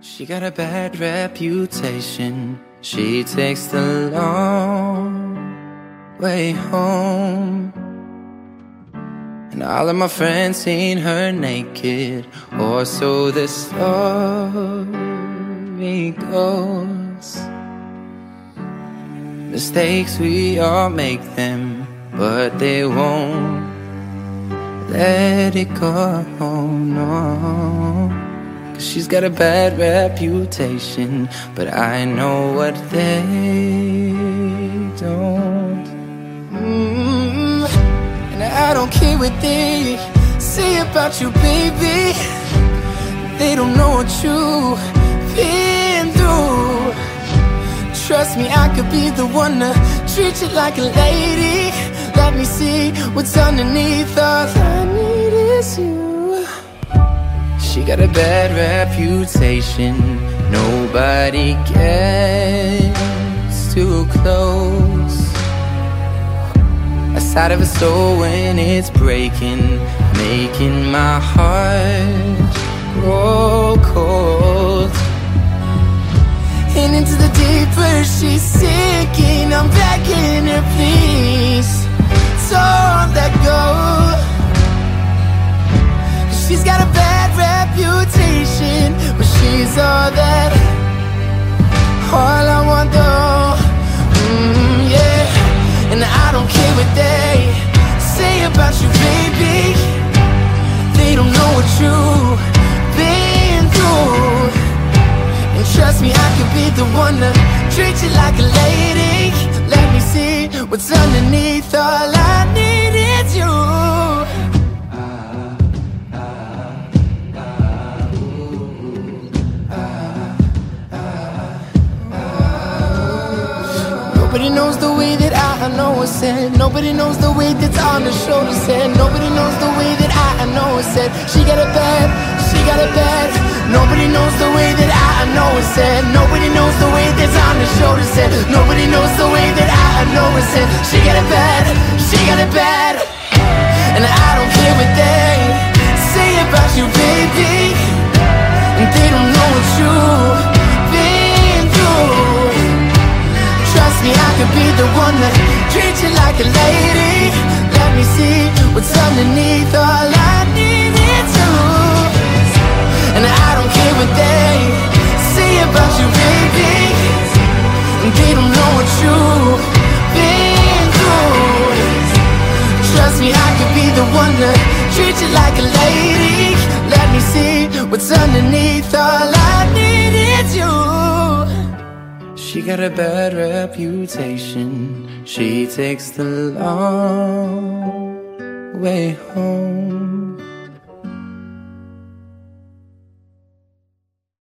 She got a bad reputation. She takes the long way home. And all of my friends seen her naked, or so the story goes. Mistakes, we all make them, but they won't let it go, no. She's got a bad reputation, but I know what they don't. Mm, and I don't care what they say about you, baby. They don't know what you've been through. Trust me, I could be the one to treat you like a lady. Let me see what's underneath. All got a bad reputation. Nobody gets too close. A side of a soul when it's breaking, making my heart grow cold. And into the deeper she's sinking I'm begging her please Don't let all that All I want though mm, Yeah. And I don't care what they Say about you baby. They don't know what you've been through. And trust me, I could be the one to treat you like a lady. Let me see what's underneath All Nobody knows the way that I know it's said. Nobody knows the way that's on the shoulder said. Nobody knows the way that I know it's said. She got it bad, she got it bad. Nobody knows the way that I know it's said. Nobody knows the way that's on the shoulder said. Nobody knows the way that I know it's said. She got it bad, she got it bad. And I don't care what they that treats you like a lady. Let me see what's underneath All I need is you. And I don't care what they say about you, baby. And they don't know what you've been through. Trust me, I could be the one to treat you like a lady she got a bad reputation. She takes the long way home.